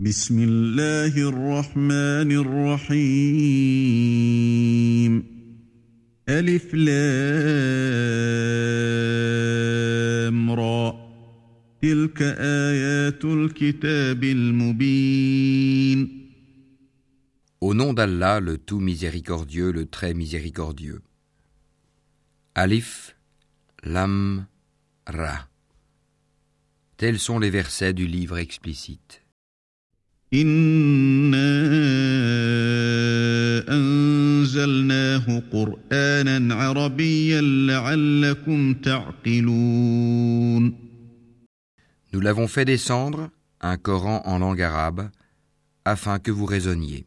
بسم الله الرحمن الرحيم ألف لام را تلك آيات الكتاب المبين Au nom d'Allah, le tout miséricordieux, le très miséricordieux. Alif, Lam, Ra. Tels sont les versets du livre explicite. إنا أنزلناه قرآنا عربيا لعلكم تعقلون Nous l'avons fait descendre, un Coran en langue arabe, afin que vous raisonniez.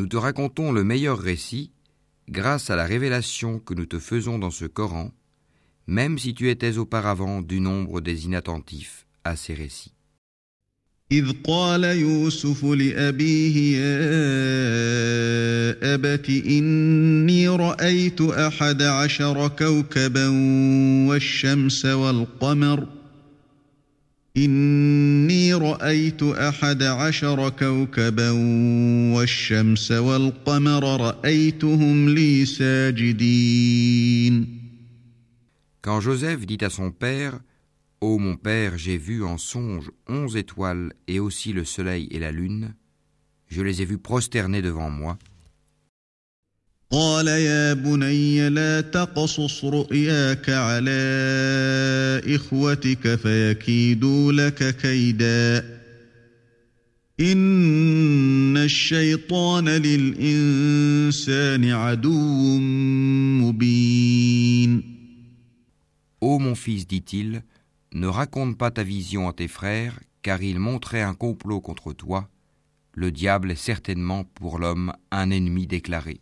Nous te racontons le meilleur récit grâce à la révélation que nous te faisons dans ce Coran, même si tu étais auparavant du nombre des inattentifs à ces récits. إذ قال يوسف لأبيه يا أبت إني رأيت أحد عشر كوكبا والشمس والقمر إني رأيت أحد عشر كوكبا والشمس والقمر رأيتهم لي ساجدين Quand Joseph dit à son père Ô mon père, j'ai vu en songe onze étoiles et aussi le soleil et la lune, je les ai vus prosternés devant moi. قال يا بني لا تقصص رؤياك على إخوتك فيكيدوا لك كيدا إن الشيطان للإنسان عدو مبين Ô mon fils, dit-il, ne raconte pas ta vision à tes frères, car ils montraient un complot contre toi. Le diable est certainement pour l'homme un ennemi déclaré.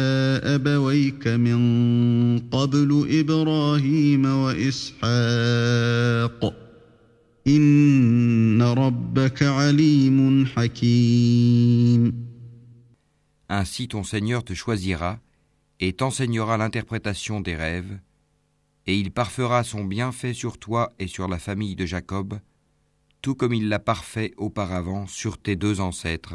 أبويك من قبل إبراهيم وإسحاق إن ربك عليم حكيم Ainsi ton Seigneur te choisira et t'enseignera l'interprétation des rêves, et il parfera son bienfait sur toi et sur la famille de Jacob, tout comme il l'a parfait auparavant sur tes deux ancêtres,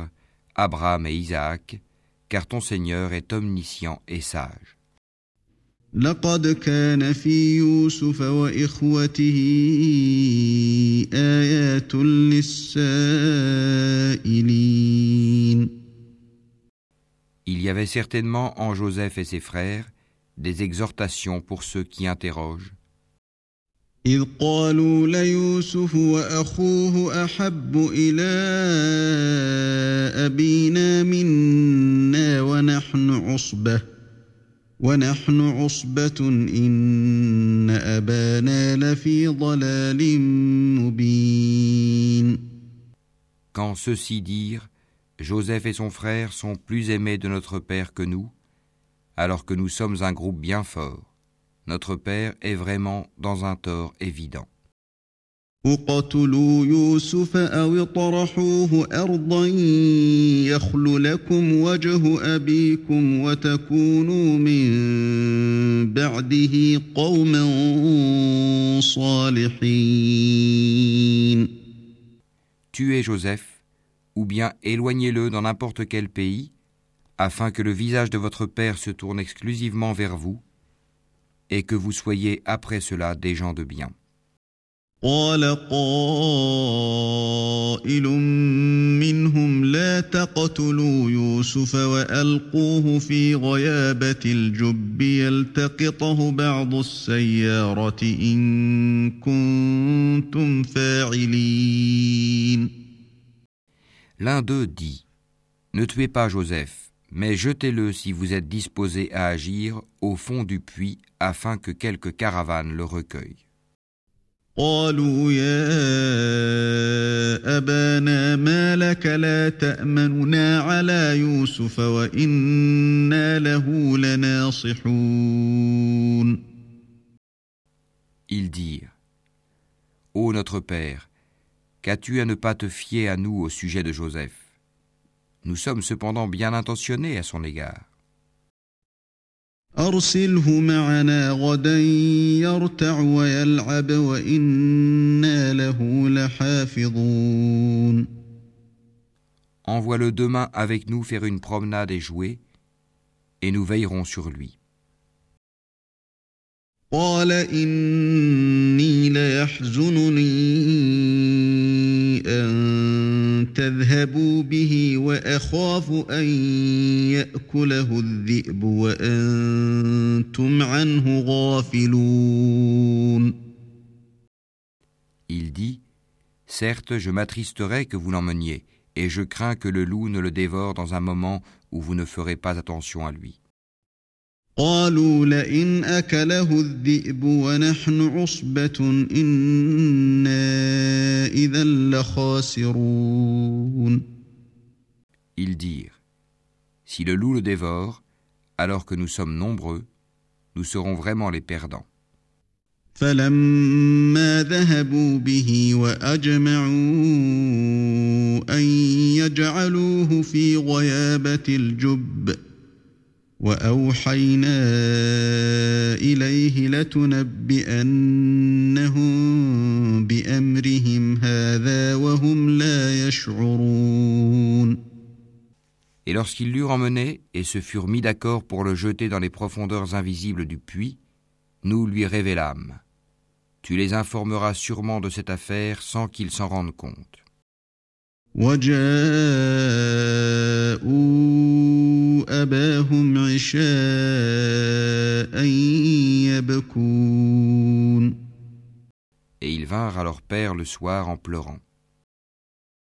Abraham et Isaac, car ton Seigneur est omniscient et sage. لقد كان في يوسف وإخوته آيات للسائلين Il y avait certainement en Joseph et ses frères des exhortations pour ceux qui interrogent. إذ قالوا ليوسف وأخوه أحب إلى أبينا منا ونحن عصبة ونحن عصبة إن أبانا لفي ضلال مبين Quand ceux-ci dirent Joseph et son frère sont plus aimés de notre père que nous, alors que nous sommes un groupe bien fort. Notre père est vraiment dans un tort évident. اقتلوا يوسف أو اطرحوه أرضا يخل لكم وجه أبيكم وتكونوا من بعده قوما صالحين Tuez Joseph, ou bien éloignez-le dans n'importe quel pays, afin que le visage de votre père se tourne exclusivement vers vous, et que vous soyez après cela des gens de bien. قال قائل منهم لا تقتلوا يوسف والقوه في غيابه الجب يلتقطه بعض السياره ان كنتم فاعلين L'un d'eux dit Ne tuez pas Joseph, mais jetez-le si vous êtes disposé à agir au fond du puits afin que quelque caravane le recueille. قالوا يا أبانا ما لك لا تأمننا على يوسف وإنا له لناصحون Ils dirent Ô notre Père, qu'as-tu à ne pas te fier à nous au sujet de Joseph Nous sommes cependant bien intentionnés à son égard. أرسله معنا غدا يرتع ويلعب وإنا له لحافظون Envoie-le demain avec nous faire une promenade et jouer, et nous veillerons sur lui. قال إني ليحزنني أن تذهبوا به وأخاف أن يأكله الذئب وأنتم عنه غافلون Il dit Certes, je m'attristerai que vous l'emmeniez, et je crains que le loup ne le dévore dans un moment où vous ne ferez pas attention à lui. قالوا لئن أكله الذئب ونحن عصبة إنا إذا لخاسرون Ils dirent Si le loup le dévore, alors que nous sommes nombreux, nous serons vraiment les perdants. فلما ذهبوا به وأجمعوا أن يجعلوه في غيابة الجب وأوحينا إليه لتنبئنهم بأمرهم هذا وهم لا يشعرون Et lorsqu'ils l'eurent emmené et se furent mis d'accord pour le jeter dans les profondeurs invisibles du puits, nous lui révélâmes. Tu les informeras sûrement de cette affaire sans qu'ils s'en rendent compte. Et ils vinrent à leur père le soir en pleurant.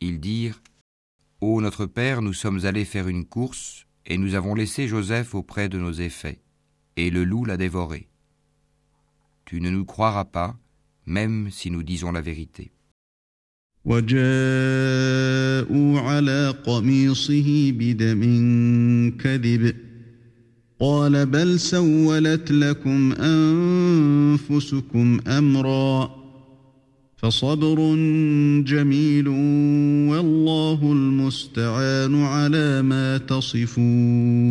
Ils dirent Ô notre père, nous sommes allés faire une course, et nous avons laissé Joseph auprès de nos effets, et le loup l'a dévoré. Tu ne nous croiras pas, même si nous disons la vérité. وجاءوا على قميصه بدم كذب قال بل سولت لكم انفسكم امرا فصبر جميل والله المستعان على ما تصفون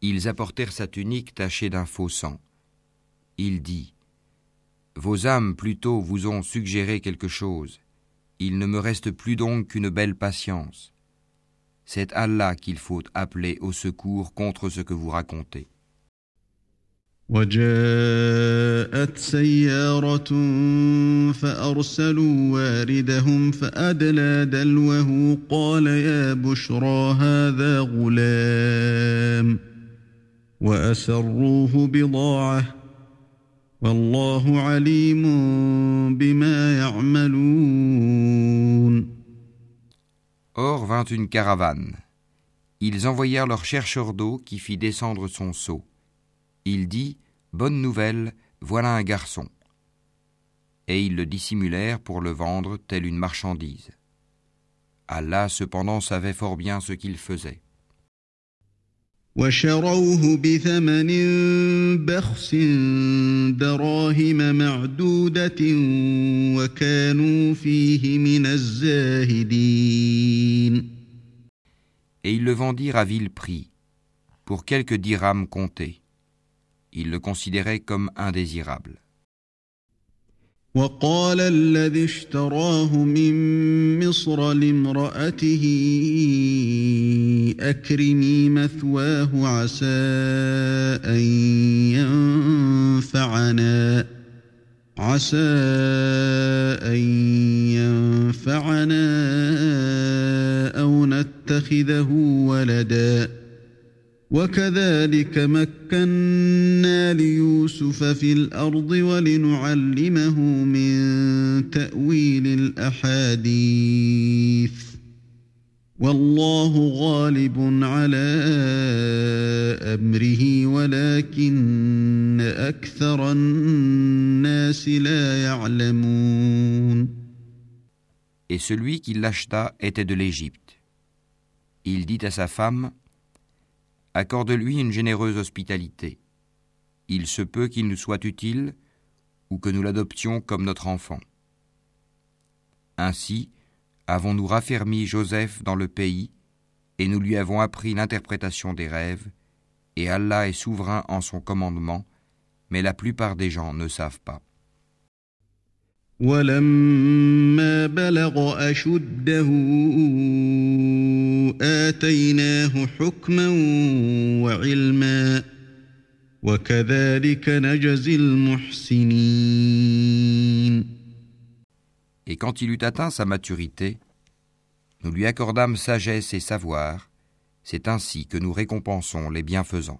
Ils apportèrent sa tunique tachée d'un faux sang. Il dit Vos âmes plutôt vous ont suggéré quelque chose. Il ne me reste plus donc qu'une belle patience. C'est Allah qu'il faut appeler au secours contre ce que vous racontez. وجاءت سيارة فأرسلوا واردهم فأدلى دلوه قال يا بشرى هذا غلام وأسروه بضاعة والله عليم بما يعملون Or vint une caravane. Ils envoyèrent leur chercheur d'eau qui fit descendre son seau. Il dit Bonne nouvelle, voilà un garçon. Et ils le dissimulèrent pour le vendre telle une marchandise. Allah cependant savait fort bien ce qu'il faisait. وشروه بثمن بخس دراهم معدودة وكانوا فيه من الزاهدين Et ils le vendirent à vil prix, pour quelques dirhams comptés. Ils le considéraient comme indésirable. وقال الذي اشتراه من مصر لامرأته أكرمي مثواه عسى أن ينفعنا عسى أن ينفعنا أو نتخذه ولداً وكذلك مكنا ليوسف في الأرض ولنعلمه من تأويل الأحاديث والله غالب على أمره ولكن أكثر الناس لا يعلمون Et celui qui l'acheta était de l'Égypte. Il dit à sa femme accorde-lui une généreuse hospitalité. Il se peut qu'il nous soit utile ou que nous l'adoptions comme notre enfant. Ainsi, avons-nous raffermi Joseph dans le pays, et nous lui avons appris l'interprétation des rêves, et Allah est souverain en son commandement, mais la plupart des gens ne savent pas. Et quand il eut atteint sa maturité, nous lui accordâmes sagesse et savoir, c'est ainsi que nous récompensons les bienfaisants.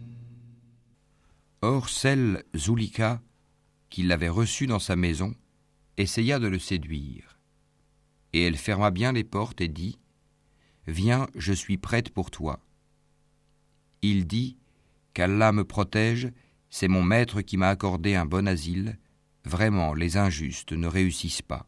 Or celle, Zulika, qui l'avait reçu dans sa maison, essaya de le séduire. Et elle ferma bien les portes et dit Viens, je suis prête pour toi. Il dit Qu'Allah me protège, c'est mon maître qui m'a accordé un bon asile. Vraiment, les injustes ne réussissent pas.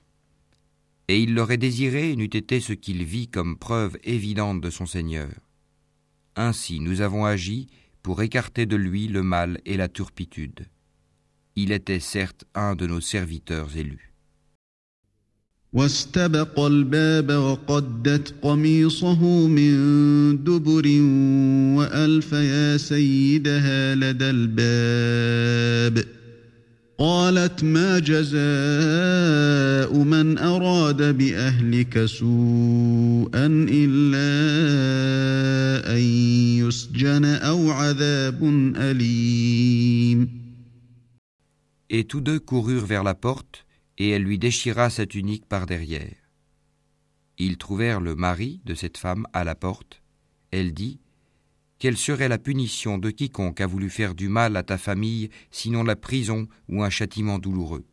Et il l'aurait désiré n'eût été ce qu'il vit comme preuve évidente de son Seigneur. Ainsi nous avons agi pour écarter de lui le mal et la turpitude. Il était certes un de nos serviteurs élus. قالت ما جزاء من أراد بأهلك سوءا إلا أن يسجن أو عذاب أليم Et tous deux coururent vers la porte, et elle lui déchira sa tunique par derrière. Ils trouvèrent le mari de cette femme à la porte. Elle dit quelle serait la punition de quiconque a voulu faire du mal à ta famille, sinon la prison ou un châtiment douloureux?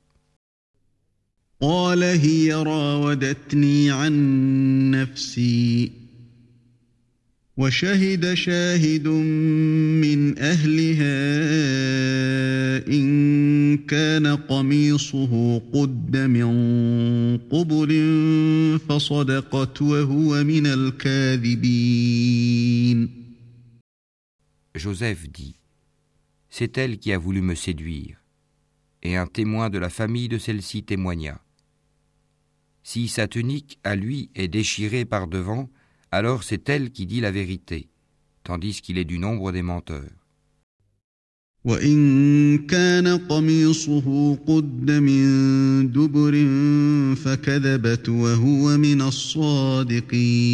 Joseph dit C'est elle qui a voulu me séduire. Et un témoin de la famille de celle-ci témoigna Si sa tunique à lui est déchirée par devant, alors c'est elle qui dit la vérité, tandis qu'il est du nombre des menteurs. وإن كان قميصه قد من دبر فكذبت وهو من الصادقين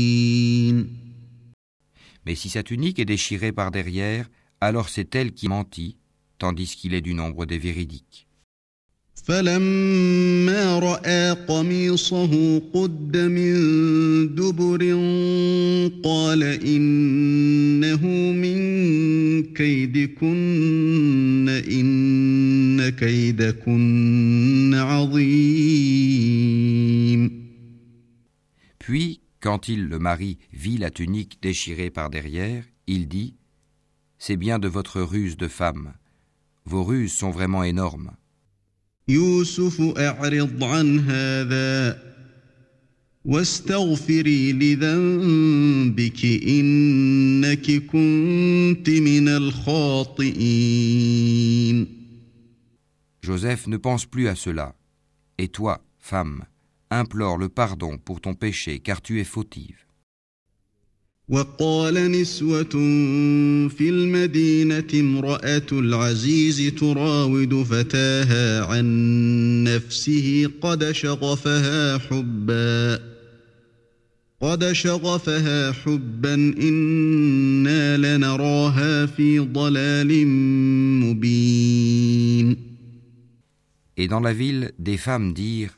Mais si sa tunique est déchirée par derrière, alors c'est elle qui mentit, tandis qu'il est du nombre des véridiques. فلما رأى قميصه قد من دبر قال إنه من كيدكن إن كيدكن عظيم Puis, quand il, le mari, vit la tunique déchirée par derrière, il dit C'est bien de votre ruse de femme. Vos ruses sont vraiment énormes. Joseph ne pense plus à cela. Et toi, femme, implore le pardon pour ton péché, car tu es fautive. وقال نسوة في المدينة امرأة العزيز تراود فتاها عن نفسه قد شغفها حبا قد شغفها حبا إنا لنراها في ضلال مبين Et dans la ville, des femmes dirent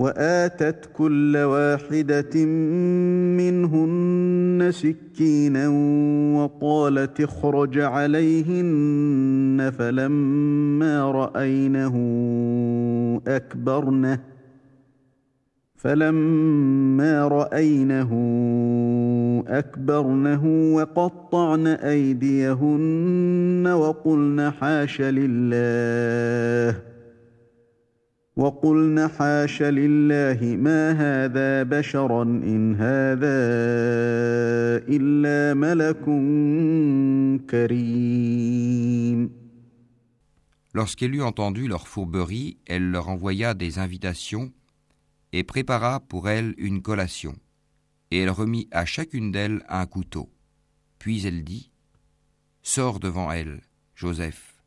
وآتت كل واحدة منهن سكينا وقالت اخرج عليهن فلما رأينه أكبرنه فلما رأينه أكبرنه وقطعن أيديهن وقلن حاش لله وقلن حاش لله ما هذا بشرا إن هذا إلا ملك كريم Lorsqu'elle eut entendu leur fourberie, elle leur envoya des invitations et prépara pour elles une collation. Et elle remit à chacune d'elles un couteau. Puis elle dit Sors devant elle, Joseph.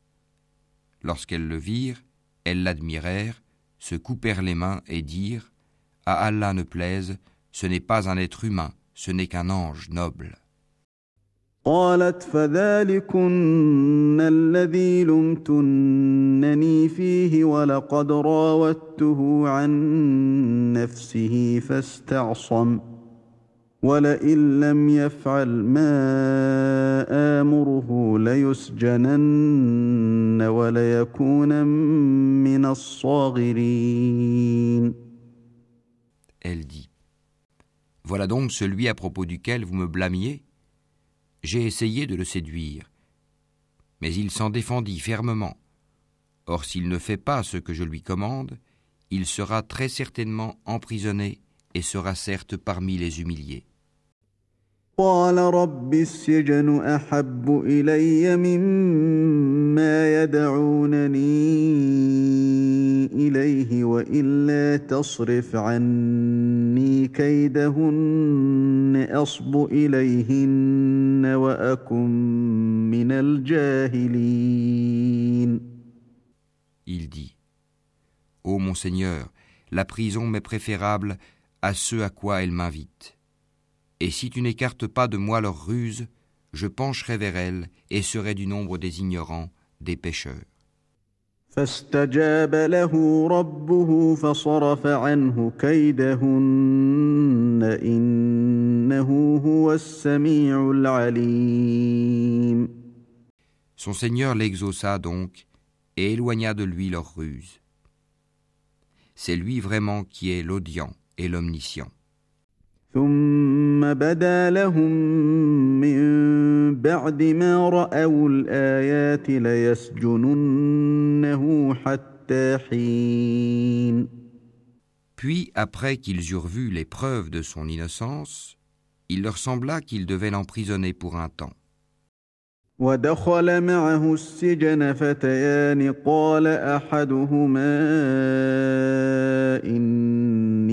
Lorsqu'elles le virent, elles l'admirèrent, se coupèrent les mains et dirent À Allah ne plaise, ce n'est pas un être humain, ce n'est qu'un ange noble. قالت فذلكن الذي لمتنني فيه ولقد راودته عن نفسه فاستعصم ولئن لم يفعل ما آمره ليسجنن وليكون من الصاغرين Elle dit Voilà donc celui à propos duquel vous me blâmiez J'ai essayé de le séduire, mais il s'en défendit fermement. Or s'il ne fait pas ce que je lui commande, il sera très certainement emprisonné et sera certes parmi les humiliés. قال رب السجن أحب إلي مما يدعونني إليه وإلا تصرف عني كيدهن أصب إليهن وأكن من الجاهلين Il dit Ô mon Seigneur, la prison m'est préférable à ce à quoi elle m'invite. Et si tu n'écartes pas de moi leurs ruses, je pencherai vers elles et serai du nombre des ignorants, des pécheurs. فاستجاب له ربه فصرف عنه كيدهن إنه هو السميع العليم Son Seigneur l'exauça donc et éloigna de lui leurs ruses. C'est lui vraiment qui est l'audient et l'omniscient. ثم Puis, après qu'ils eurent vu les preuves de son innocence, il leur sembla qu'ils devaient l'emprisonner pour un temps. ودخل معه السجن فتيان قال احدهما اني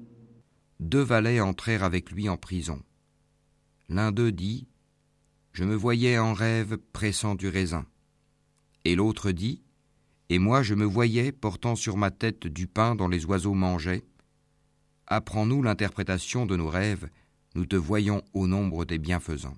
Deux valets entrèrent avec lui en prison. L'un d'eux dit Je me voyais en rêve pressant du raisin. Et l'autre dit Et moi je me voyais portant sur ma tête du pain dont les oiseaux mangeaient. Apprends-nous l'interprétation de nos rêves, nous te voyons au nombre des bienfaisants.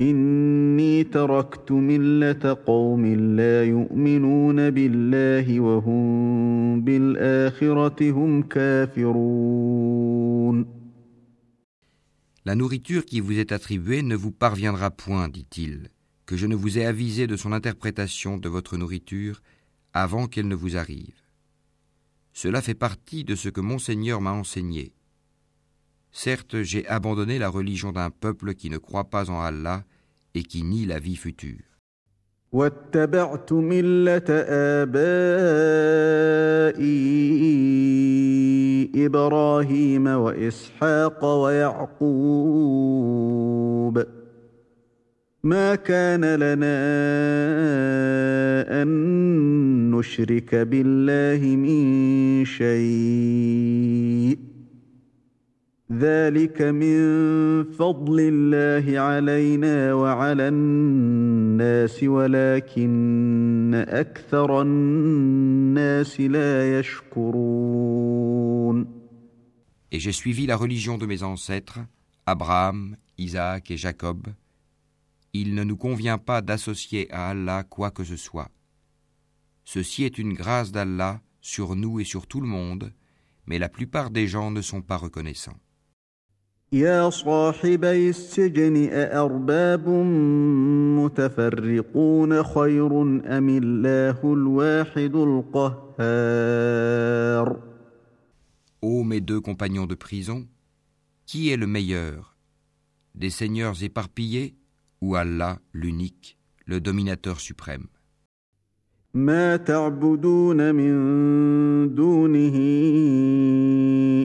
Inni تركت ملة قوم لا يؤمنون بالله وهم بالآخرة هم كافرون La nourriture qui vous est attribuée ne vous parviendra point, dit-il, que je ne vous ai avisé de son interprétation de votre nourriture avant qu'elle ne vous arrive. Cela fait partie de ce que mon Seigneur m'a enseigné. Certes, j'ai abandonné la religion d'un peuple qui ne croit pas en Allah et qui nie la vie future. واتبعت ملة آبائي إبراهيم وإسحاق ويعقوب ما كان لنا أن نشرك بالله من شيء ذلك من فضل الله علينا وعلى الناس ولكن أكثر الناس لا يشكرون Et j'ai suivi la religion de mes ancêtres, Abraham, Isaac et Jacob. Il ne nous convient pas d'associer à Allah quoi que ce soit. Ceci est une grâce d'Allah sur nous et sur tout le monde, mais la plupart des gens ne sont pas reconnaissants. يا صاحبي السجن أأرباب متفرقون خير أم الله الواحد القهار Ô mes deux compagnons de prison, qui est le meilleur Des seigneurs éparpillés ou Allah l'unique, le dominateur suprême ما تعبدون من دونه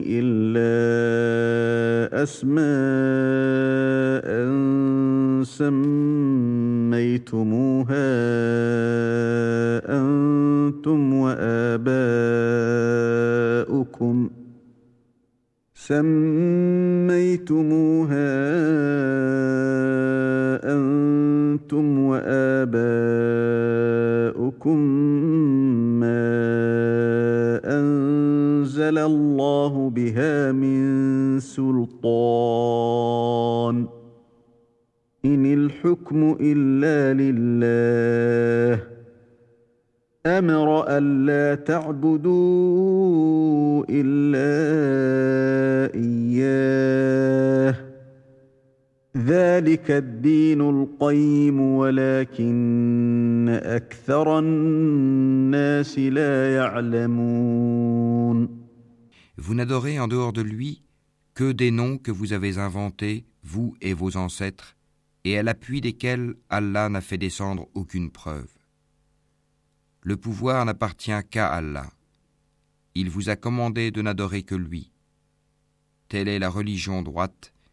إلا أسماء سميتموها أنتم وآباؤكم سميتموها أنتم وآباؤكم جاءكم ما انزل الله بها من سلطان ان الحكم الا لله أمر الا تعبدوا الا ذلك الدين القيم ولكن أكثر الناس لا يعلمون Vous n'adorez en dehors de lui que des noms que vous avez inventés, vous et vos ancêtres, et à l'appui desquels Allah n'a fait descendre aucune preuve. Le pouvoir n'appartient qu'à Allah. Il vous a commandé de n'adorer que lui. Telle est la religion droite,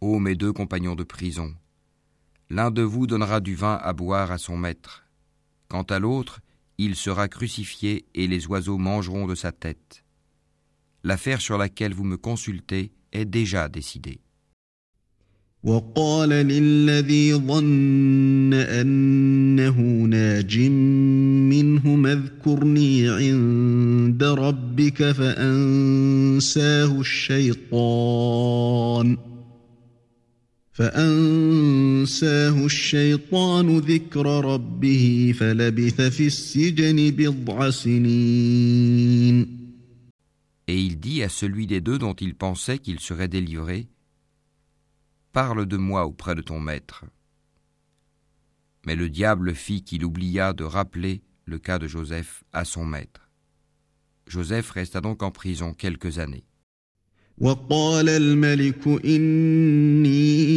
Ô mes deux compagnons de prison, l'un de vous donnera du vin à boire à son maître. Quant à l'autre, il sera crucifié et les oiseaux mangeront de sa tête. L'affaire sur laquelle vous me consultez est déjà décidée. Et il dit à celui des deux dont il pensait qu'il serait délivré, Parle de moi auprès de ton maître. Mais le diable fit qu'il oublia de rappeler le cas de Joseph à son maître. Joseph resta donc en prison quelques années. وقال الملك إني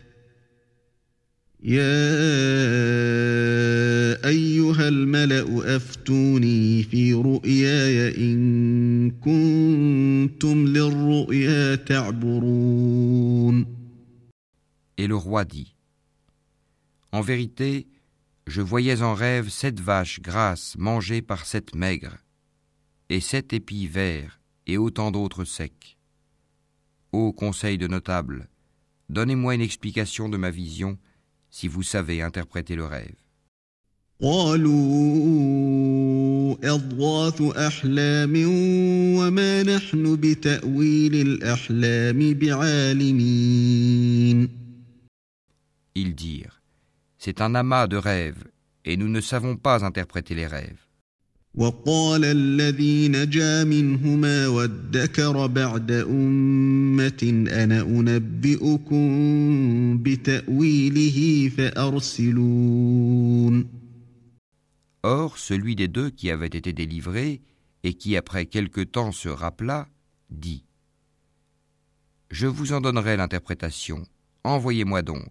Et le roi dit En vérité, je voyais en rêve sept vaches grasses mangées par sept maigres, et sept épis verts, et autant d'autres secs. Ô conseil de notables, donnez-moi une explication de ma vision si vous savez interpréter le rêve. Ils dirent, c'est un amas de rêves, et nous ne savons pas interpréter les rêves. وقال الذي نجا منهما وادكر بعد أمة أنا أنبئكم بتأويله فأرسلون Or, celui des deux qui avait été délivré et qui après quelque temps se rappela, dit Je vous en donnerai l'interprétation, envoyez-moi donc.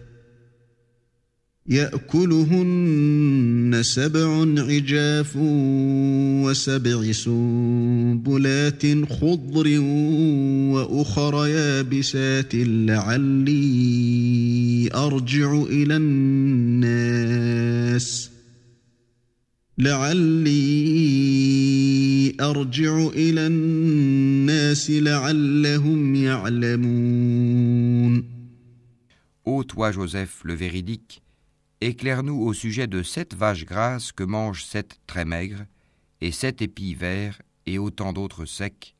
يأكلهن سبع عجاف وسبع سنبلات خضر وأخر يابسات لعلي أرجع إلى الناس. لعلي أرجع إلى الناس لعلهم يعلمون. Ô toi, Joseph, le véridique, Éclaire-nous au sujet de sept vaches grasses que mangent sept très maigres, et sept épis verts, et autant d'autres secs,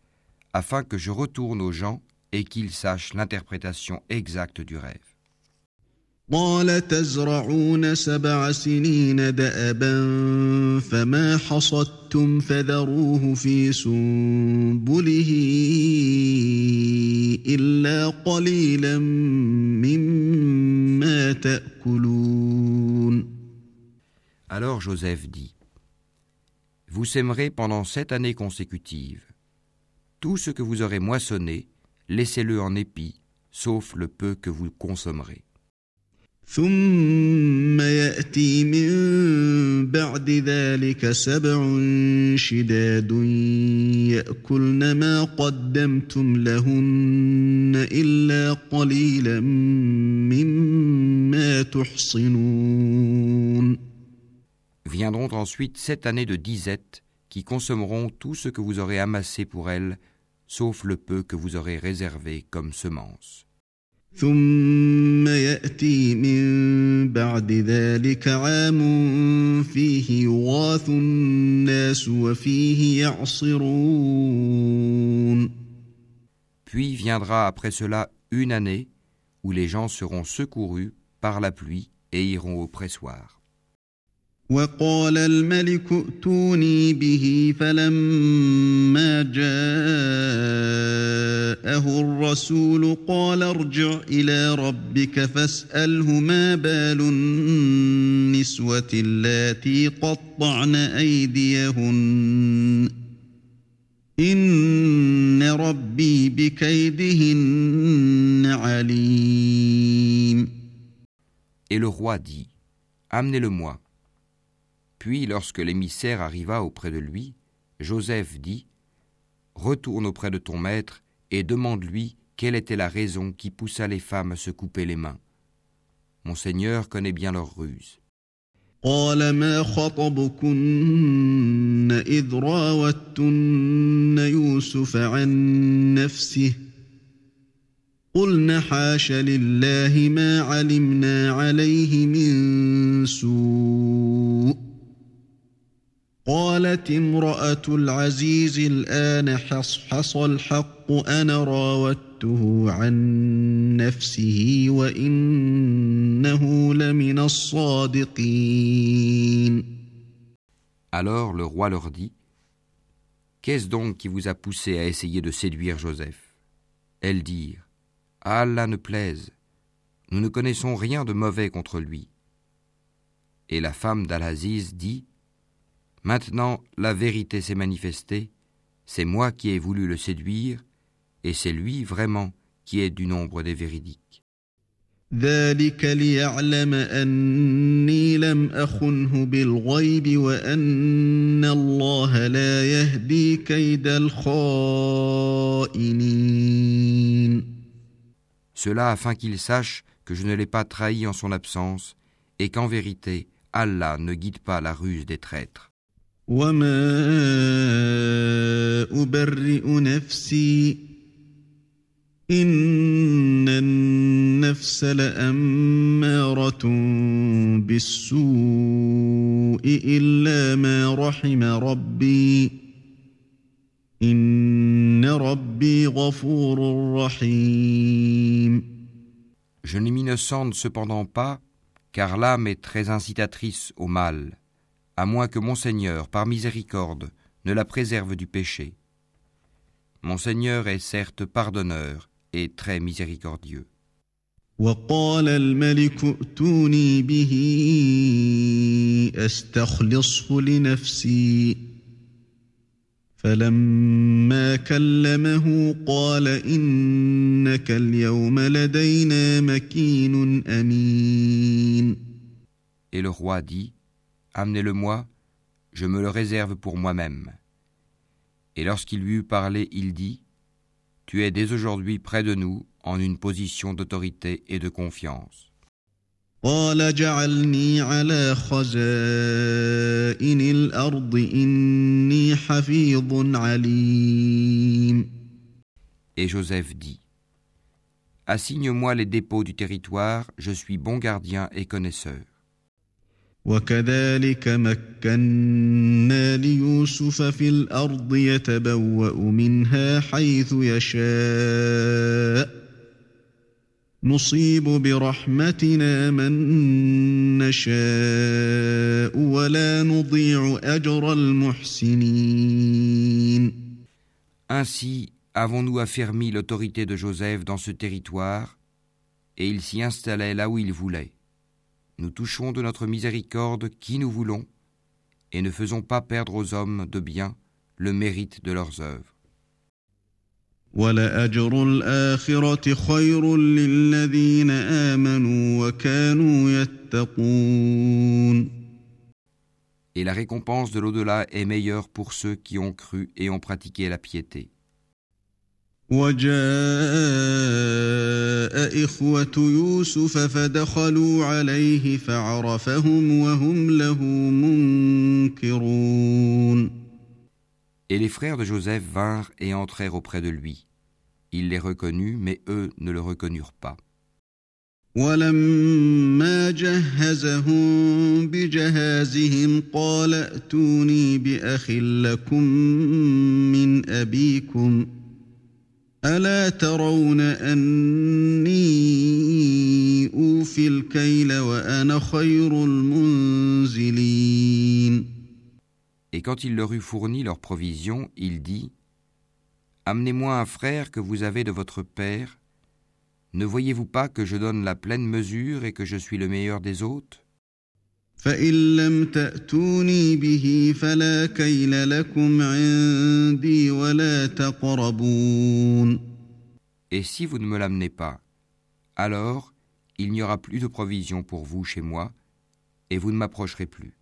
afin que je retourne aux gens et qu'ils sachent l'interprétation exacte du rêve. Alors Joseph dit Vous sèmerez pendant sept années consécutives. Tout ce que vous aurez moissonné, laissez-le en épis, sauf le peu que vous consommerez. Viendront ensuite sept années de disette qui consommeront tout ce que vous aurez amassé pour elles, sauf le peu que vous aurez réservé comme semence. ثم يأتي من بعد ذلك عام فيه يغاث الناس وفيه يعصرون Puis viendra après cela une année où les gens seront secourus par la pluie et iront au pressoir. وقال الملك ائتوني به فلما جاءه الرسول قال ارجع إلى ربك فاسأله ما بال النسوة اللاتي قطعن أيديهن إن ربي بكيدهن عليم Et le roi dit Amenez-le-moi. Puis, lorsque l'émissaire arriva auprès de lui, Joseph dit Retourne auprès de ton maître et demande-lui quelle était la raison qui poussa les femmes à se couper les mains. Mon Seigneur connaît bien leurs ruses. قالت امرأة العزيز الآن حصحص الحق أنا راودته عن نفسه وإنه لمن الصادقين Alors le roi leur dit Qu'est-ce donc qui vous a poussé à essayer de séduire Joseph Elles dirent Allah ne plaise, nous ne connaissons rien de mauvais contre lui. Et la femme d'Al-Aziz dit Maintenant, la vérité s'est manifestée, c'est moi qui ai voulu le séduire, et c'est lui vraiment qui est du nombre des véridiques. Cela afin qu'il sache que je ne l'ai pas trahi en son absence, et qu'en vérité, Allah ne guide pas la ruse des traîtres. وما أبرئ نفسي إن النفس لأمارة بالسوء إلا ما رحم ربي إن ربي غفور رحيم Je ne m'innocente cependant pas, car l'âme est très incitatrice au mal. à moins que mon Seigneur, par miséricorde, ne la préserve du péché. Mon Seigneur est certes pardonneur et très miséricordieux. Et le roi dit Amenez-le-moi, je me le réserve pour moi-même. Et lorsqu'il lui eut parlé, il dit Tu es dès aujourd'hui près de nous en une position d'autorité et de confiance. Et Joseph dit Assigne-moi les dépôts du territoire, je suis bon gardien et connaisseur. وكذلك مكنا ليوسف في الأرض يتبوا منها حيث يشاء نصيب برحمتنا من نشاء ولا نضيع اجر المحسنين Ainsi avons-nous affermi l'autorité de Joseph dans ce territoire, et il s'y installait là où il voulait. Nous touchons de notre miséricorde qui nous voulons, et ne faisons pas perdre aux hommes de bien le mérite de leurs œuvres. Et la récompense de l'au-delà est meilleure pour ceux qui ont cru et ont pratiqué la piété. وجاء إخوة يوسف فدخلوا عليه فعرفهم وهم له منكرون Et les frères de Joseph vinrent et entrèrent auprès de lui. Il les reconnut, mais eux ne le reconnurent pas. ولما جهزهم بجهازهم قال ائتوني باخ لكم من ابيكم الا ترون اني اوفي الكيل وانا خير المنزلين Et quand il leur eut fourni leurs provisions, il dit Amenez-moi un frère que vous avez de votre père. Ne voyez-vous pas que je donne la pleine mesure et que je suis le meilleur des hôtes فإن لم تأتوني به فلا كيل لكم عندي ولا تقربون Et si vous ne me l'amenez pas, alors il n'y aura plus de provision pour vous chez moi, et vous ne m'approcherez plus.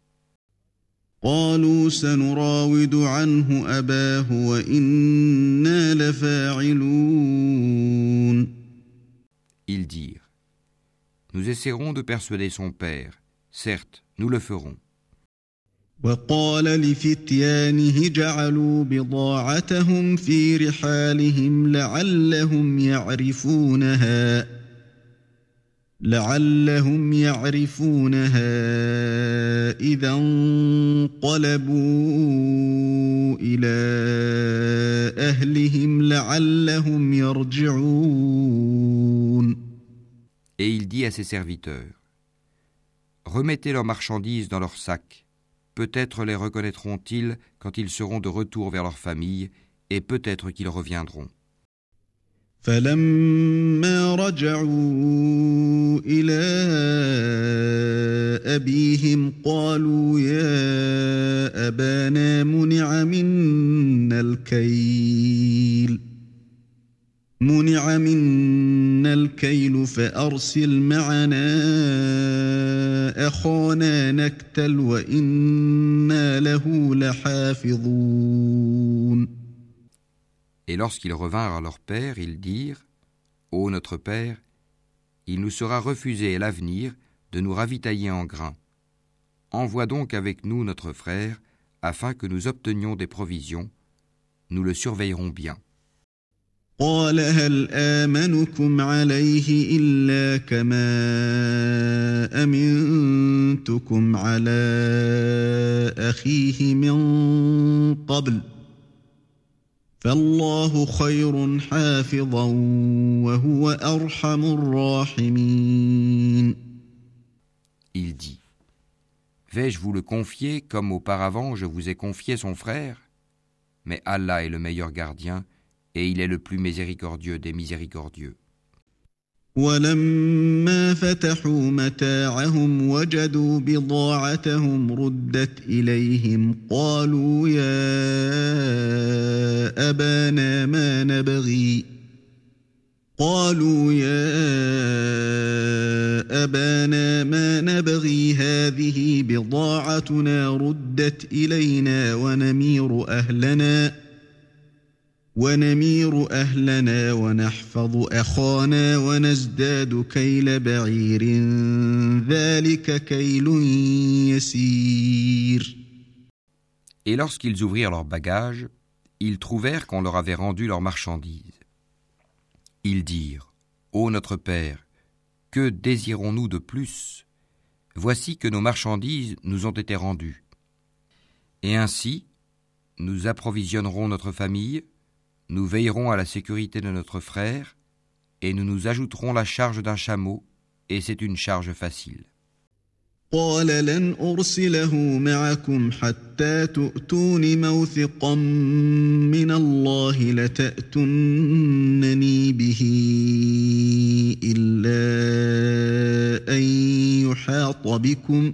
قالوا سنراود عنه أباه وإنا لفاعلون Ils dirent Nous essaierons de persuader son père. Certes, nous le ferons. وقال لفتيانه جعلوا بضاعتهم في رحالهم لعلهم يعرفونها لعلهم يعرفونها إذا انقلبوا إلى أهلهم لعلهم يرجعون Et il dit à ses serviteurs Remettez leurs marchandises dans leurs sacs. Peut-être les reconnaîtront-ils quand ils seront de retour vers leur famille, et peut-être qu'ils reviendront. فلما رجعوا إلى أبيهم قالوا يا أبانا منع منا الكيل منع منا الكيل فأرسل معنا أخانا نكتل وإنا له لحافظون Et lorsqu'ils revinrent à leur père, ils dirent Ô notre père, il nous sera refusé à l'avenir de nous ravitailler en grains. Envoie donc avec nous notre frère, afin que nous obtenions des provisions. Nous le surveillerons bien. قال هل آمنكم عليه إلا كما أمنتكم على أخيه من قبل فالله خير حافظا وهو أرحم الراحمين Il dit Vais-je vous le confier comme auparavant je vous ai confié son frère Mais Allah est le meilleur gardien et il est le plus miséricordieux des miséricordieux. ولما فتحوا متاعهم وجدوا بضاعتهم ردت إليهم قالوا يا أبانا ما نبغي؟ قالوا يا أبانا ما نبغي؟ هذه بضاعتنا ردت إلينا ونمير أهلنا. ونمير أهلنا ونحفظ أخانا ونزداد كيل بعير ذلك كيل يسير Et lorsqu'ils ouvrirent leurs bagages, ils trouvèrent qu'on leur avait rendu leurs marchandises. Ils dirent Ô notre Père, que désirons-nous de plus Voici que nos marchandises nous ont été rendues. Et ainsi, nous approvisionnerons notre famille, nous veillerons à la sécurité de notre frère, et nous nous ajouterons la charge d'un chameau, et c'est une charge facile. قال لن أرسله معكم حتى تؤتون موثقا من الله لتأتنني به إلا أن يحاط بكم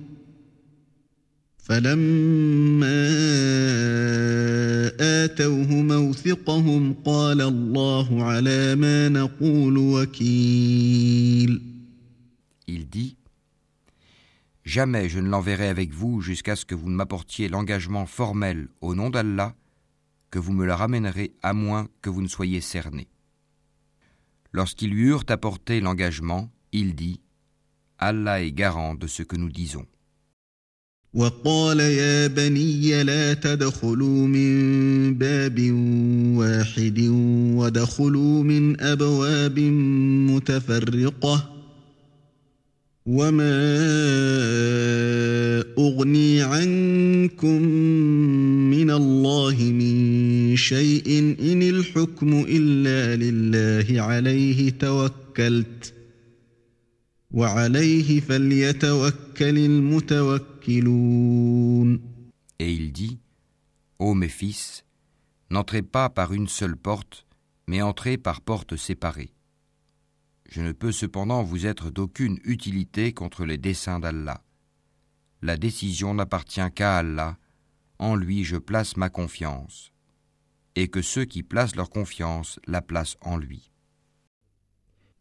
فلما آتوه موثقهم قال الله على ما نقول وكيل Il dit Jamais je ne l'enverrai avec vous jusqu'à ce que vous ne m'apportiez l'engagement formel au nom d'Allah, que vous me le ramènerez à moins que vous ne soyez cerné. Lorsqu'ils lui eurent apporté l'engagement, il dit Allah est garant de ce que nous disons. وقال يا بني لا تدخلوا من باب واحد ودخلوا من أبواب متفرقة وما أغني عنكم من الله من شيء إن الحكم إلا لله عليه توكلت Et il dit, Ô mes fils, n'entrez pas par une seule porte, mais entrez par portes séparées. Je ne peux cependant vous être d'aucune utilité contre les desseins d'Allah. La décision n'appartient qu'à Allah, en lui je place ma confiance, et que ceux qui placent leur confiance la placent en lui.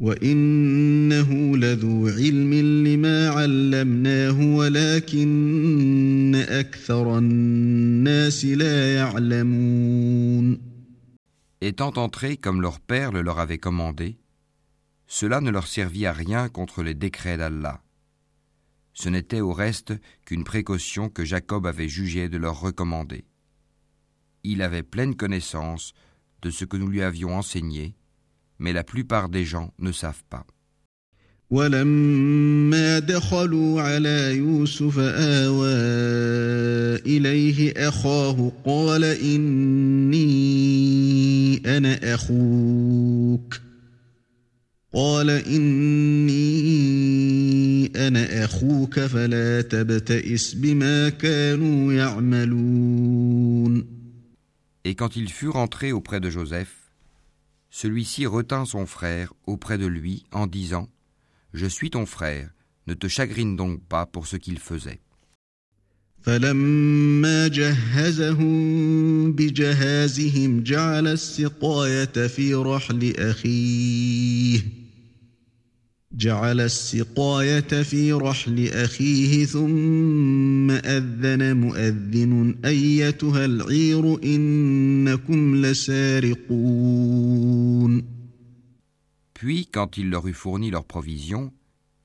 وانه لذو علم لما علمناه ولكن اكثر الناس لا يعلمون Étant entrés comme leur père le leur avait commandé, cela ne leur servit à rien contre les décrets d'Allah. Ce n'était au reste qu'une précaution que Jacob avait jugé de leur recommander. Il avait pleine connaissance de ce que nous lui avions enseigné, mais la plupart des gens ne savent pas. ولما دخلوا على يوسف آوى إليه أخاه قال إني أنا أخوك قال إني أنا أخوك فلا تبتئس بما كانوا يعملون Et quand ils furent entrés auprès de Joseph, celui-ci retint son frère auprès de lui en disant Je suis ton frère, ne te chagrine donc pas pour ce qu'il faisait. جعل السقاية في رحل أخيه ثم أذن مؤذن أيتها العير إنكم لسارقون Puis, quand il leur eut fourni leurs provisions,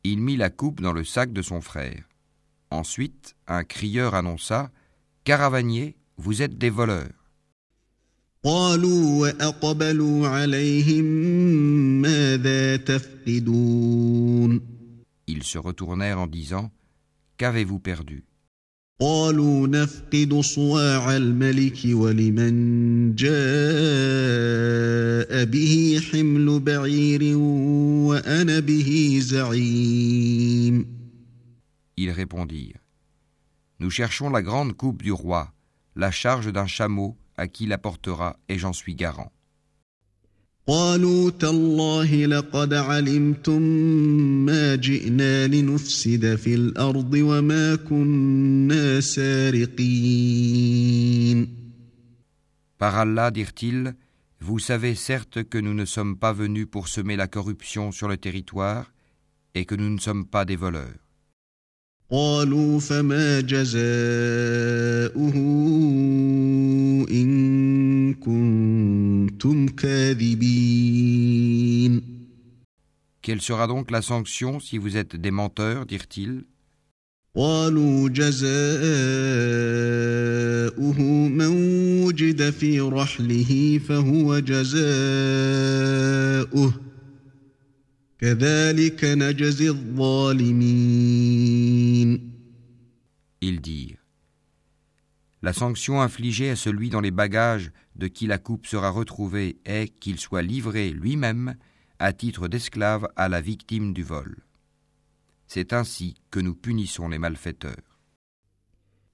il mit la coupe dans le sac de son frère. Ensuite, un crieur annonça Caravanier, vous êtes des voleurs. قالوا وأقبلوا عليهم ماذا تفقدون Ils se retournèrent en disant Qu'avez-vous perdu قالوا نفقد صواع الملك ولمن جاء به حمل بعير وأنا به زعيم Ils répondirent Nous cherchons la grande coupe du roi, la charge d'un chameau à qui l'apportera et j'en suis garant. قالوا تالله لقد علمتم ما جئنا لنفسد في الأرض وما كنا سارقين Par Allah, dirent-ils, vous savez certes que nous ne sommes pas venus pour semer la corruption sur le territoire et que nous ne sommes pas des voleurs. قالوا فما جزاؤه إن كنتم كاذبين Quelle sera donc la sanction si vous êtes des menteurs, dirent-ils قالوا جزاؤه من وجد في رحله فهو جزاؤه كذلك نجزي الظالمين Ils dirent La sanction infligée à celui dans les bagages de qui la coupe sera retrouvée est qu'il soit livré lui-même à titre d'esclave à la victime du vol. C'est ainsi que nous punissons les malfaiteurs.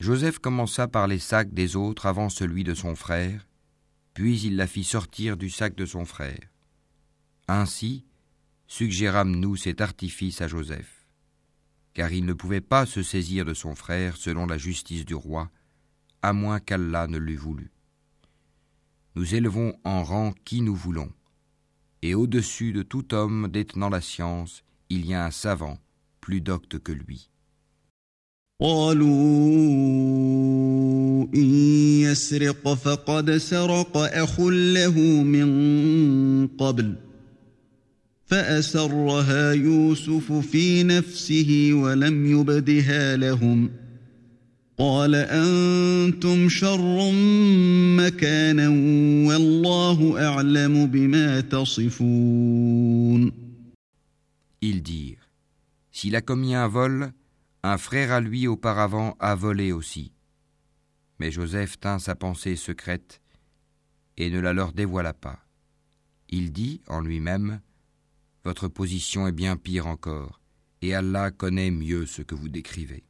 Joseph commença par les sacs des autres avant celui de son frère, puis il la fit sortir du sac de son frère. Ainsi, suggérâmes-nous cet artifice à Joseph, car il ne pouvait pas se saisir de son frère selon la justice du roi, à moins qu'Allah ne l'eût voulu. Nous élevons en rang qui nous voulons, et au-dessus de tout homme détenant la science, il y a un savant plus docte que lui. قالوا إن يسرق فقد سرق أخ له من قبل فأسرها يوسف في نفسه ولم يبدها لهم قال أنتم شر مكانا والله أعلم بما تصفون. Ils dirent, s'il a commis un vol, Un frère à lui auparavant a volé aussi. Mais Joseph tint sa pensée secrète et ne la leur dévoila pas. Il dit en lui-même Votre position est bien pire encore, et Allah connaît mieux ce que vous décrivez.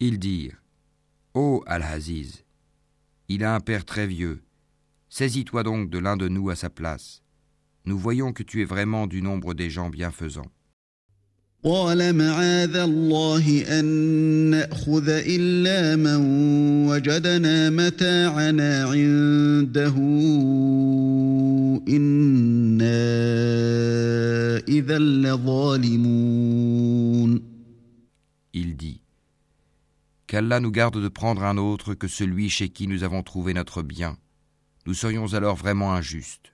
Ils dirent Ô Al-Aziz, il a un père très vieux. Saisis-toi donc de l'un de nous à sa place. Nous voyons que tu es vraiment du nombre des gens bienfaisants. قال معاذ الله أن نأخذ إلا من وجدنا متاعنا عنده إنا إذا لظالمون Il dit Qu'Allah nous garde de prendre un autre que celui chez qui nous avons trouvé notre bien. Nous serions alors vraiment injustes.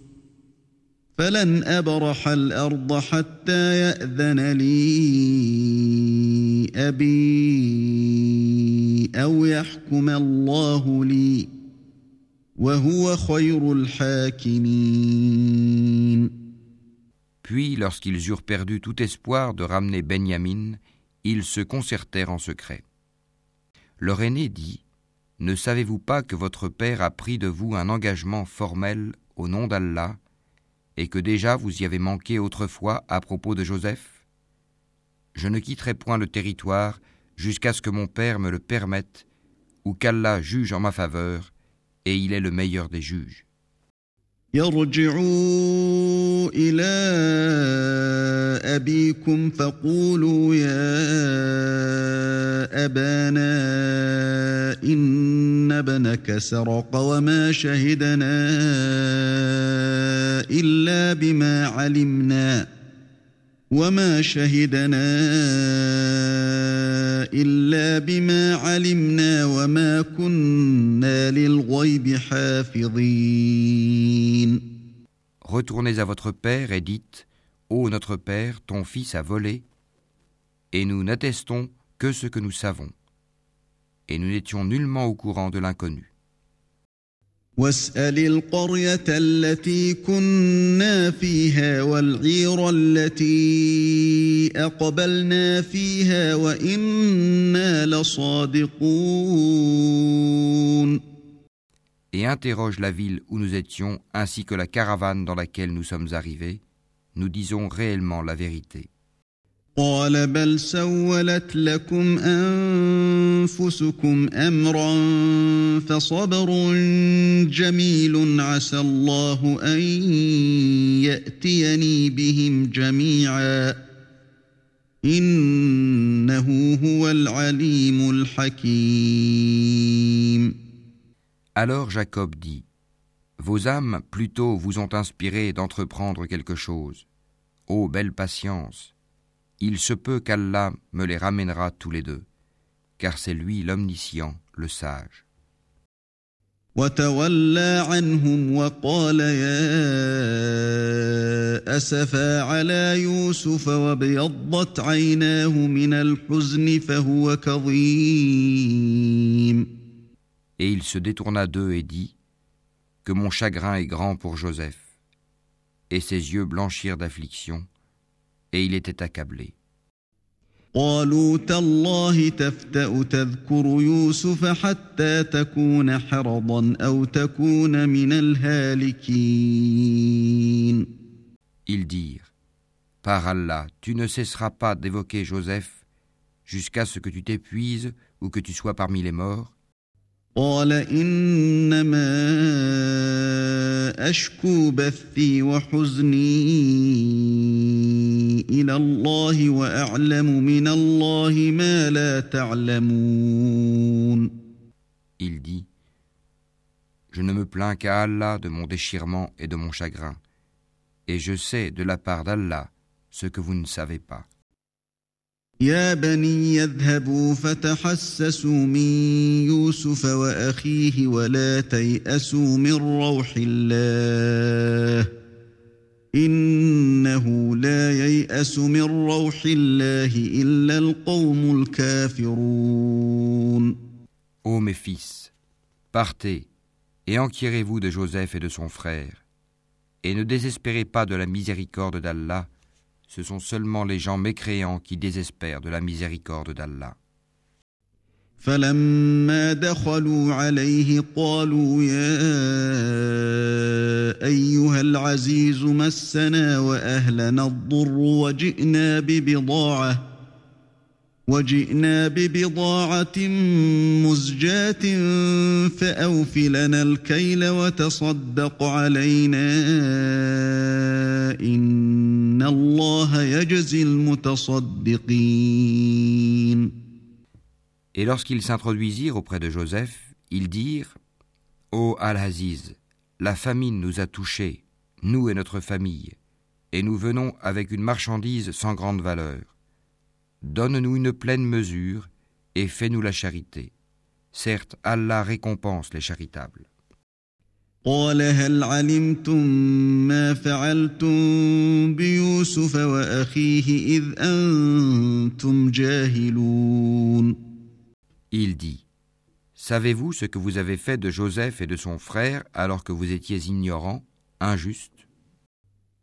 فلن ابرح الارض حتى ياذن لي Puis, lorsqu'ils eurent perdu tout espoir de ramener Benyamin, ils se concertèrent en secret. Leur aîné dit Ne savez-vous pas que votre père a pris de vous un engagement formel au nom d'Allah et que déjà vous y avez manqué autrefois à propos de Joseph? Je ne quitterai point le territoire jusqu'à ce que mon Père me le permette, ou qu'Allah juge en ma faveur, et il est le meilleur des juges. يرجعوا إلى أبيكم فقولوا يا أبانا إن ابنك سرق وما شهدنا إلا بما علمنا. وما كنا للغيب حافظين Retournez à votre père et dites Ô notre père, ton fils a volé, et nous n'attestons que ce que nous savons, et nous n'étions nullement au courant de l'inconnu. واسأل القرية التي كنا فيها والعير التي أقبلنا فيها وإنا لصادقون Et interroge la ville où nous étions ainsi que la caravane dans laquelle nous sommes arrivés. Nous disons réellement la vérité. قال بل سولت لكم أن أنفسكم أمرا فصبر جميل عسى الله أن يأتيني بهم جميعا إنه هو العليم الحكيم Alors Jacob dit Vos âmes plutôt vous ont inspiré d'entreprendre quelque chose. Ô belle patience Il se peut qu'Allah me les ramènera tous les deux, car c'est lui l'omniscient, le sage. Et il se détourna d'eux et dit Que mon chagrin est grand pour Joseph. Et ses yeux blanchirent d'affliction, et il était accablé. Ils dirent Par Allah, tu ne cesseras pas d'évoquer Joseph jusqu'à ce que tu t'épuises ou que tu sois parmi les morts. قال إنما أشكو بثي وحزني إلى الله وأعلم من الله ما لا تعلمون Il dit Je ne me plains qu'à Allah de mon déchirement et de mon chagrin, et je sais de la part d'Allah ce que vous ne savez pas. يا بني يذهبوا فتحسسوا من يوسف واخيه ولا تياسوا من روح الله انه لا يياس من روح الله الا القوم الكافرون Ô mes fils, partez et enquirez-vous de Joseph et de son frère, et ne désespérez pas de la miséricorde d'Allah ce sont seulement les gens mécréants qui désespèrent de la miséricorde d'Allah. فلما دخلوا عليه قالوا يا أيها العزيز مسنا وأهلنا الضر وجئنا ببضاعة وجئنا ببضاعة مزجاة فأوف لنا الكيل وتصدق علينا إن الله يجزي المتصدقين Et lorsqu'ils s'introduisirent auprès de Joseph, ils dirent Ô Al-Aziz, la famine nous a touchés, nous et notre famille, et nous venons avec une marchandise sans grande valeur. Donne-nous une pleine mesure et fais-nous la charité. Certes, Allah récompense les charitables. Il dit Savez-vous ce que vous avez fait de Joseph et de son frère alors que vous étiez ignorants, injustes?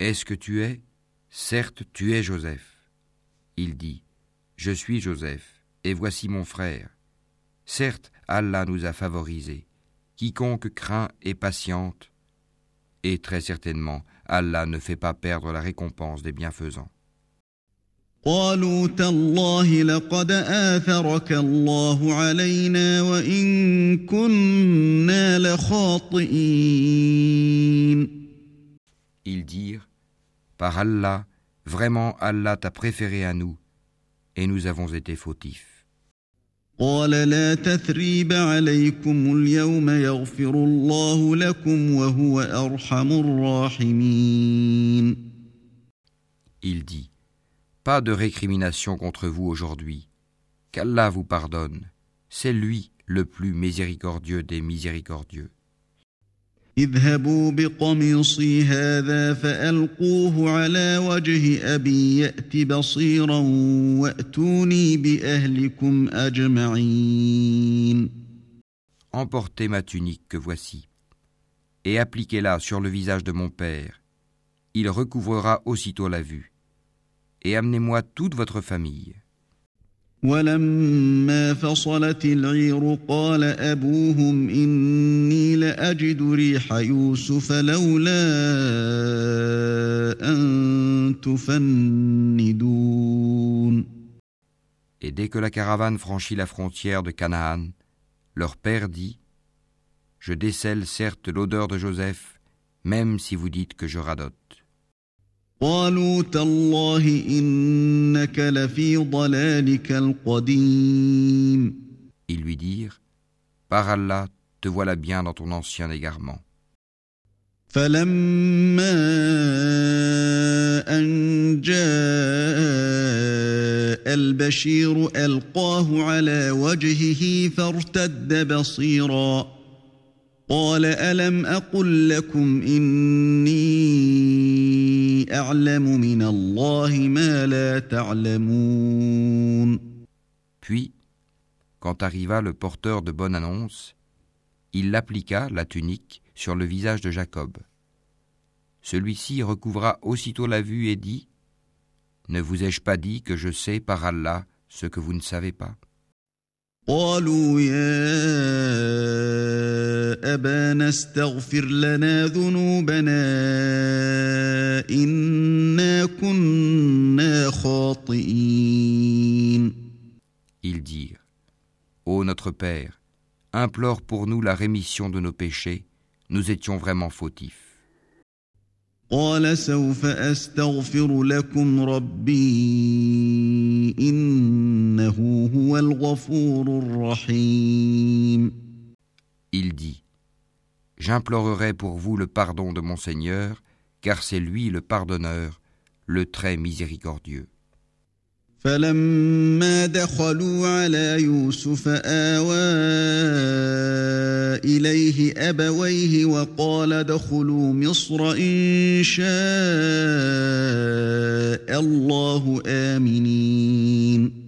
Est-ce que tu es? Certes, tu es Joseph. Il dit, Je suis Joseph, et voici mon frère. Certes, Allah nous a favorisés. Quiconque craint et patiente, et très certainement, Allah ne fait pas perdre la récompense des bienfaisants. Ils dirent par Allah, vraiment Allah t'a préféré à nous, et nous avons été fautifs. Il dit, pas de récrimination contre vous aujourd'hui, qu'Allah vous pardonne, c'est lui le plus miséricordieux des miséricordieux. اذهبوا بقميصي هذا فألقوه على وجه أبي يأت بصيرا وأتوني بأهلكم أجمعين Emportez ma tunique que voici, et appliquez-la sur le visage de mon père. Il recouvrera aussitôt la vue. Et amenez-moi toute votre famille. ولما فصلت العير قال أبوهم إني لأجد ريح يوسف لولا أن تفندون Et dès que la caravane franchit la frontière de Canaan, leur père dit Je décèle certes l'odeur de Joseph, même si vous dites que je radote. قالوا تالله إنك لفي ضلالك القديم Ils lui dirent Par Allah, te voilà bien dans ton ancien égarement. فلما أن جاء البشير ألقاه على وجهه فارتد بصيرا قال ألم أقل لكم إني Puis, quand arriva le porteur de bonne annonce, il l'appliqua la tunique sur le visage de Jacob. Celui-ci recouvra aussitôt la vue et dit Ne vous ai-je pas dit que je sais par Allah ce que vous ne savez pas? قالوا يا أبانا استغفر لنا ذنوبنا إنا كنا خاطئين Ils dirent Ô notre Père, implore pour nous la rémission de nos péchés, nous étions vraiment fautifs. قال سوف أستغفر لكم ربي إنه هو الغفور الرحيم Il dit J'implorerai pour vous le pardon de mon Seigneur, car c'est lui le pardonneur, le très miséricordieux. فلما دخلوا على يوسف آوى إليه أبويه وقال ادخلوا مصر إن شاء الله آمنين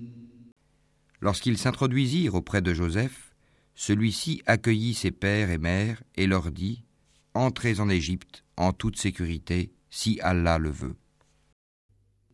Lorsqu'ils s'introduisirent auprès de Joseph, celui-ci accueillit ses pères et mères et leur dit Entrez en Égypte en toute sécurité, si Allah le veut.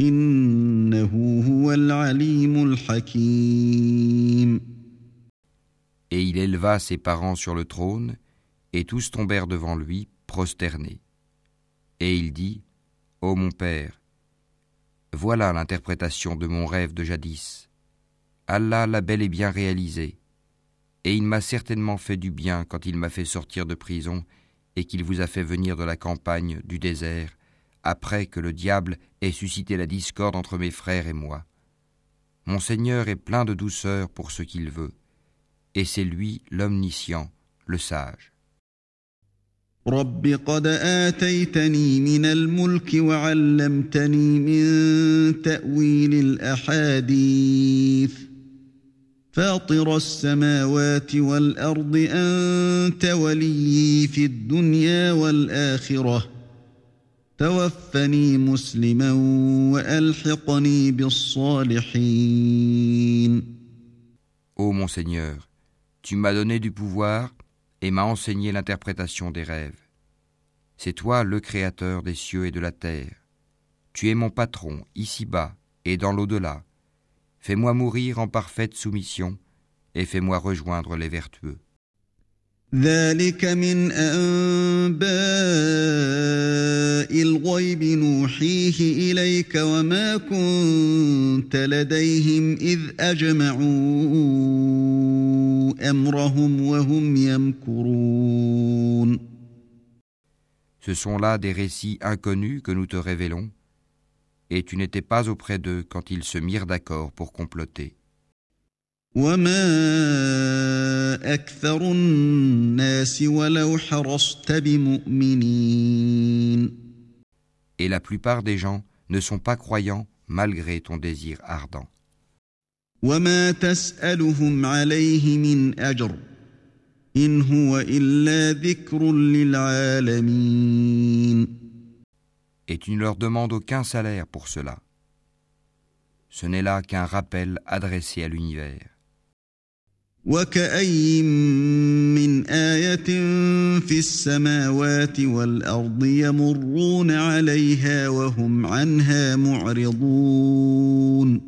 Et il éleva ses parents sur le trône, et tous tombèrent devant lui, prosternés. Et il dit, Ô mon Père, voilà l'interprétation de mon rêve de jadis. Allah l'a bel et bien réalisé, et il m'a certainement fait du bien quand il m'a fait sortir de prison et qu'il vous a fait venir de la campagne, du désert, après que le diable ait suscité la discorde entre mes frères et moi. Mon Seigneur est plein de douceur pour ce qu'il veut, et c'est lui l'omniscient, le sage. رب قد آتيتني من الملك وعلمتني من تأويل الأحاديث فاطر السماوات والأرض أنت وليي في الدنيا والآخرة Ô mon Seigneur, tu m'as donné du pouvoir et m'as enseigné l'interprétation des rêves. C'est toi le Créateur des cieux et de la terre. Tu es mon patron, ici-bas et dans l'au-delà. Fais-moi mourir en parfaite soumission et fais-moi rejoindre les vertueux. ذلك من أنباء الغيب نوحيه إليك وما كنت لديهم إذ أجمعوا أمرهم وهم يمكرون Ce sont là des récits inconnus que nous te révélons, et tu n'étais pas auprès d'eux quand ils se mirent d'accord pour comploter. Et la plupart des gens ne sont pas croyants malgré ton désir ardent. Et tu ne leur demandes aucun salaire pour cela. Ce n'est là qu'un rappel adressé à l'univers. وكأي من آية في السماوات والأرض يمرون عليها وهم عنها معرضون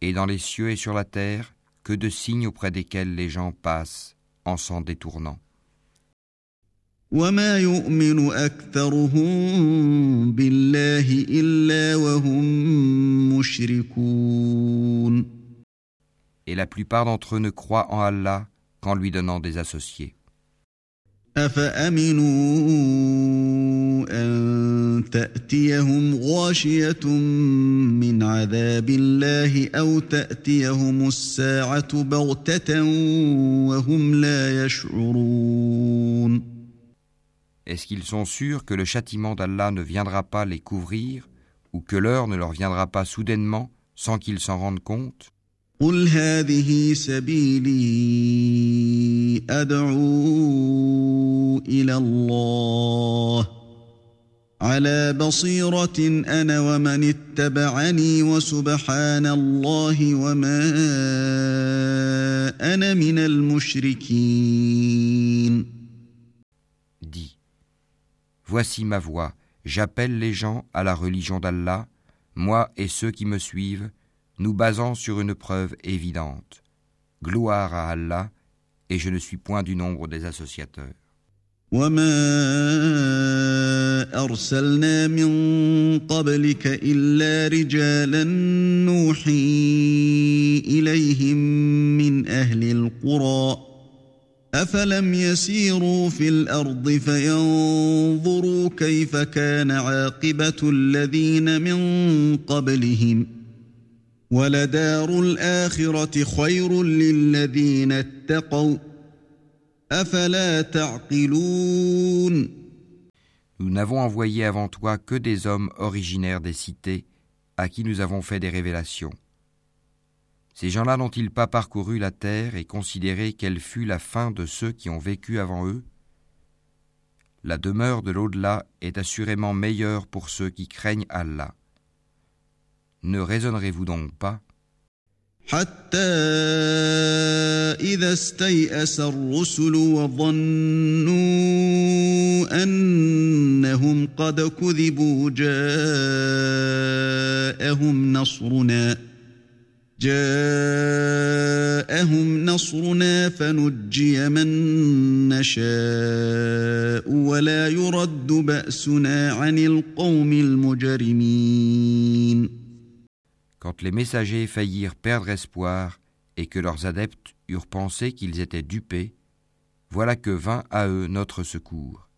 Et dans les cieux et sur la terre, que de signes auprès desquels les gens passent en s'en détournant. وما يؤمن أكثرهم بالله إلا وهم مشركون Et la plupart d'entre eux ne croient en Allah qu'en lui donnant des associés. أفأمنوا أن تأتيهم غاشية من عذاب الله أو تأتيهم الساعة بغتة وهم لا يشعرون Est-ce qu'ils sont sûrs que le châtiment d'Allah ne viendra pas les couvrir ou que l'heure ne leur viendra pas soudainement sans qu'ils s'en rendent compte قل هذه سبيلي أدعو إلى الله على بصيرة أنا ومن اتبعني وسبحان الله وما أنا من المشركين. Dis Voici ma voix, j'appelle les gens à la religion d'Allah, moi et ceux qui me suivent, nous basant sur une preuve évidente. Gloire à Allah, et je ne suis point du nombre des associateurs. وما أرسلنا من قبلك إلا رجالا نوحي إليهم من أهل القرى أفلم يسيروا في الأرض فينظروا كيف كان عاقبة الذين من قبلهم Nous n'avons envoyé avant toi que des hommes originaires des cités à qui nous avons fait des révélations. Ces gens-là n'ont-ils pas parcouru la terre et considéré quelle fut la fin de ceux qui ont vécu avant eux? La demeure de l'au-delà est assurément meilleure pour ceux qui craignent Allah. Ne raisonnerez-vous donc pas? حتى إذا استيأس الرسل وظنوا أنهم قد كذبوا جاءهم نصرنا جاءهم نصرنا فنجي من نشاء ولا يرد بأسنا عن القوم المجرمين. Quand les messagers faillirent perdre espoir et que leurs adeptes eurent pensé qu'ils étaient dupés, voilà que vint à eux notre secours,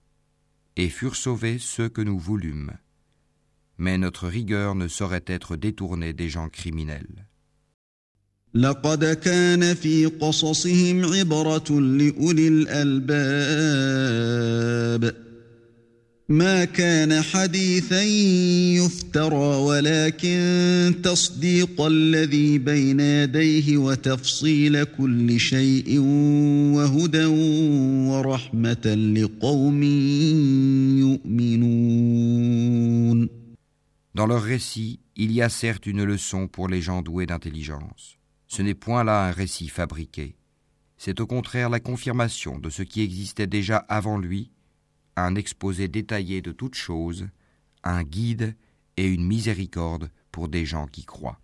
et furent sauvés ceux que nous voulûmes. Mais notre rigueur ne saurait être détournée des gens criminels. لقد كان في قصصهم عبرة لأولي الألباب ما كان حديثا يفترى ولكن تصديق الذي بين يديه وتفصيل كل شيء وهدى ورحمة لقوم يؤمنون Dans leur récit, il y a certes une leçon pour les gens doués d'intelligence. Ce n'est point là un récit fabriqué. C'est au contraire la confirmation de ce qui existait déjà avant lui, un exposé détaillé de toutes choses, un guide et une miséricorde pour des gens qui croient.